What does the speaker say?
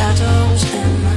shadows my